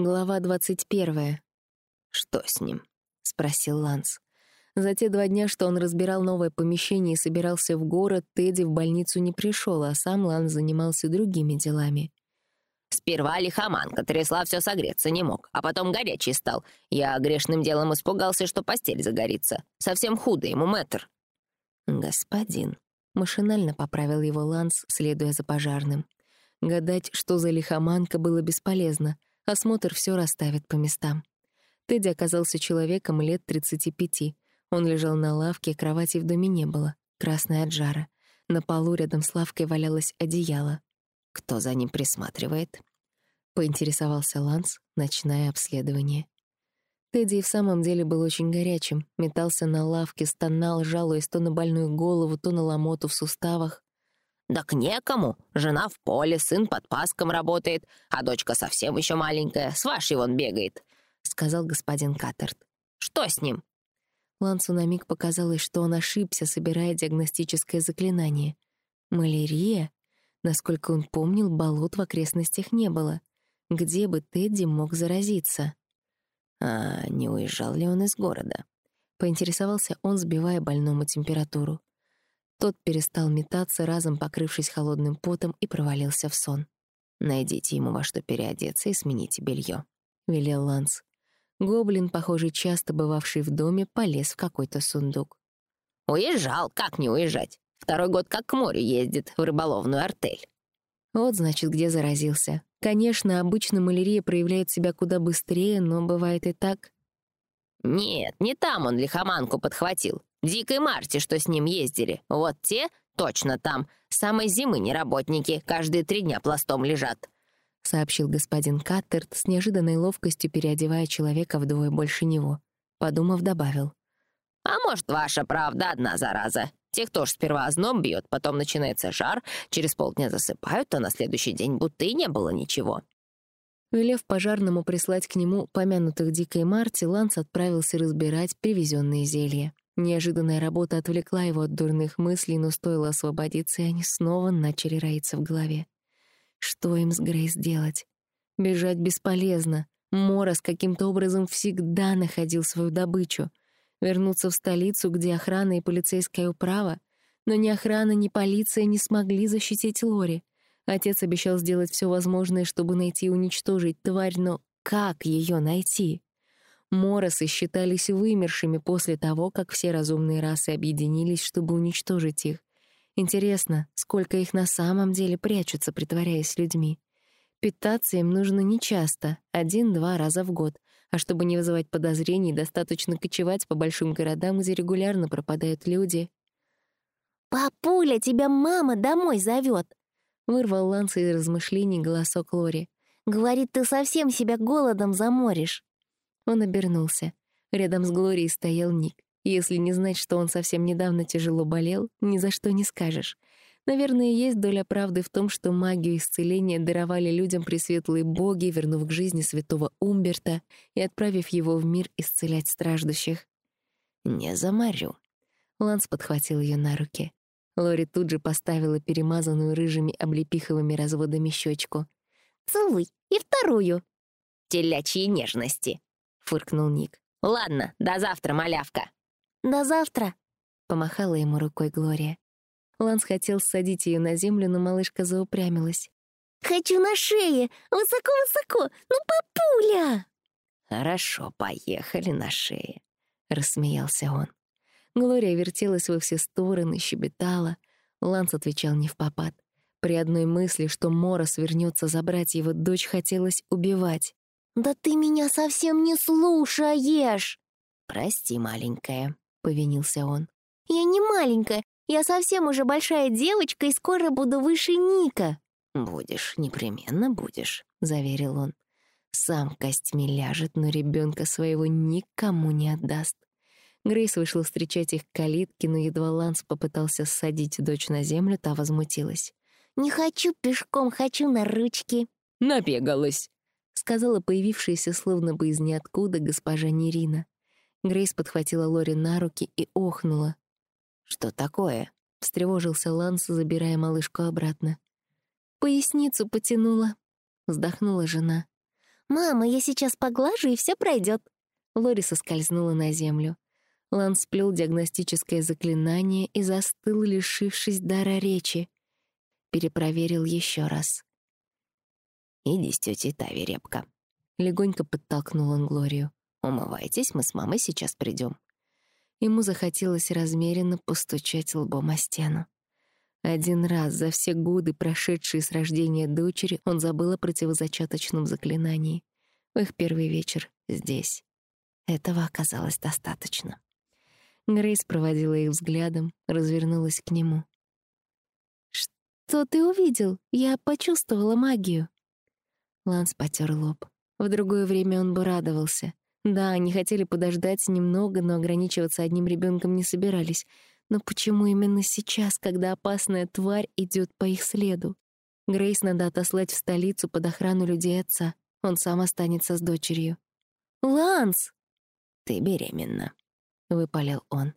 Глава двадцать первая. «Что с ним?» — спросил Ланс. За те два дня, что он разбирал новое помещение и собирался в город, Тедди в больницу не пришел, а сам Ланс занимался другими делами. Сперва лихоманка трясла, все согреться не мог, а потом горячий стал. Я грешным делом испугался, что постель загорится. Совсем худо ему, мэтр. «Господин», — машинально поправил его Ланс, следуя за пожарным. Гадать, что за лихоманка, было бесполезно. Осмотр все расставит по местам. Тедди оказался человеком лет 35. Он лежал на лавке, кровати в доме не было, красная от жара. На полу рядом с лавкой валялось одеяло. Кто за ним присматривает? Поинтересовался Ланс, начиная обследование. Тедди в самом деле был очень горячим, метался на лавке, стонал, жалуясь то на больную голову, то на ломоту в суставах. «Да к некому. Жена в поле, сын под паском работает, а дочка совсем еще маленькая, с вашей вон бегает», — сказал господин Каттерт. «Что с ним?» Лансу на миг показалось, что он ошибся, собирая диагностическое заклинание. «Малярия?» Насколько он помнил, болот в окрестностях не было. Где бы Тедди мог заразиться? А не уезжал ли он из города? Поинтересовался он, сбивая больному температуру. Тот перестал метаться, разом покрывшись холодным потом, и провалился в сон. «Найдите ему во что переодеться и смените белье», — велел Ланс. Гоблин, похоже, часто бывавший в доме, полез в какой-то сундук. «Уезжал, как не уезжать? Второй год как к морю ездит, в рыболовную артель». Вот, значит, где заразился. Конечно, обычно малярия проявляет себя куда быстрее, но бывает и так. Нет, не там он лихоманку подхватил. Дикой Марти, что с ним ездили. Вот те точно там. С самой зимы не работники, каждые три дня пластом лежат. — сообщил господин Каттерт с неожиданной ловкостью, переодевая человека вдвое больше него. Подумав, добавил. «А может, ваша правда одна зараза. Тех тоже сперва озноб бьет, потом начинается жар, через полдня засыпают, а на следующий день будто и не было ничего. Велев пожарному прислать к нему помянутых Дикой Марти, Ланс отправился разбирать привезенные зелья. Неожиданная работа отвлекла его от дурных мыслей, но стоило освободиться, и они снова начали роиться в голове. Что им с Грейс делать? Бежать бесполезно. Морос каким-то образом всегда находил свою добычу вернуться в столицу, где охрана и полицейская управа, но ни охрана, ни полиция не смогли защитить Лори. Отец обещал сделать все возможное, чтобы найти и уничтожить тварь, но как ее найти? Моросы считались вымершими после того, как все разумные расы объединились, чтобы уничтожить их. Интересно, сколько их на самом деле прячутся, притворяясь людьми. Питаться им нужно нечасто, один-два раза в год, а чтобы не вызывать подозрений, достаточно кочевать по большим городам, где регулярно пропадают люди. «Папуля, тебя мама домой зовет!» — вырвал Ланс из размышлений голосок Лори. «Говорит, ты совсем себя голодом заморишь». Он обернулся. Рядом с Глорией стоял Ник. Если не знать, что он совсем недавно тяжело болел, ни за что не скажешь. Наверное, есть доля правды в том, что магию исцеления даровали людям пресветлые боги, вернув к жизни святого Умберта и отправив его в мир исцелять страждущих. «Не заморю». Ланс подхватил ее на руки. Лори тут же поставила перемазанную рыжими облепиховыми разводами щечку. «Целуй, и вторую!» «Телячьи нежности!» — фыркнул Ник. «Ладно, до завтра, малявка!» «До завтра!» — помахала ему рукой Глория. Ланс хотел садить ее на землю, но малышка заупрямилась. «Хочу на шее! Высоко-высоко! Ну, папуля!» «Хорошо, поехали на шее», — рассмеялся он. Глория вертелась во все стороны, щебетала. Ланс отвечал не в попад. При одной мысли, что Морос вернется забрать его дочь, хотелось убивать. «Да ты меня совсем не слушаешь!» «Прости, маленькая», — повинился он. «Я не маленькая, я совсем уже большая девочка и скоро буду выше Ника». «Будешь, непременно будешь», — заверил он. «Сам костьми ляжет, но ребенка своего никому не отдаст». Грейс вышла встречать их к калитке, но едва Ланс попытался ссадить дочь на землю, та возмутилась. «Не хочу пешком, хочу на ручки». «Набегалась», — сказала появившаяся словно бы из ниоткуда госпожа Нерина. Грейс подхватила Лори на руки и охнула. «Что такое?» — встревожился Ланс, забирая малышку обратно. «Поясницу потянула», — вздохнула жена. «Мама, я сейчас поглажу, и все пройдет. Лори соскользнула на землю. Ланс сплел диагностическое заклинание и застыл, лишившись дара речи. Перепроверил еще раз. «Иди с тетей Тави, репка». Легонько подтолкнул он Глорию. «Умывайтесь, мы с мамой сейчас придем. Ему захотелось размеренно постучать лбом о стену. Один раз за все годы, прошедшие с рождения дочери, он забыл о противозачаточном заклинании. В их первый вечер здесь. Этого оказалось достаточно. Грейс проводила их взглядом, развернулась к нему. «Что ты увидел? Я почувствовала магию». Ланс потер лоб. В другое время он бы радовался. Да, они хотели подождать немного, но ограничиваться одним ребенком не собирались. Но почему именно сейчас, когда опасная тварь идет по их следу? Грейс надо отослать в столицу под охрану людей отца. Он сам останется с дочерью. «Ланс!» «Ты беременна», — выпалил он.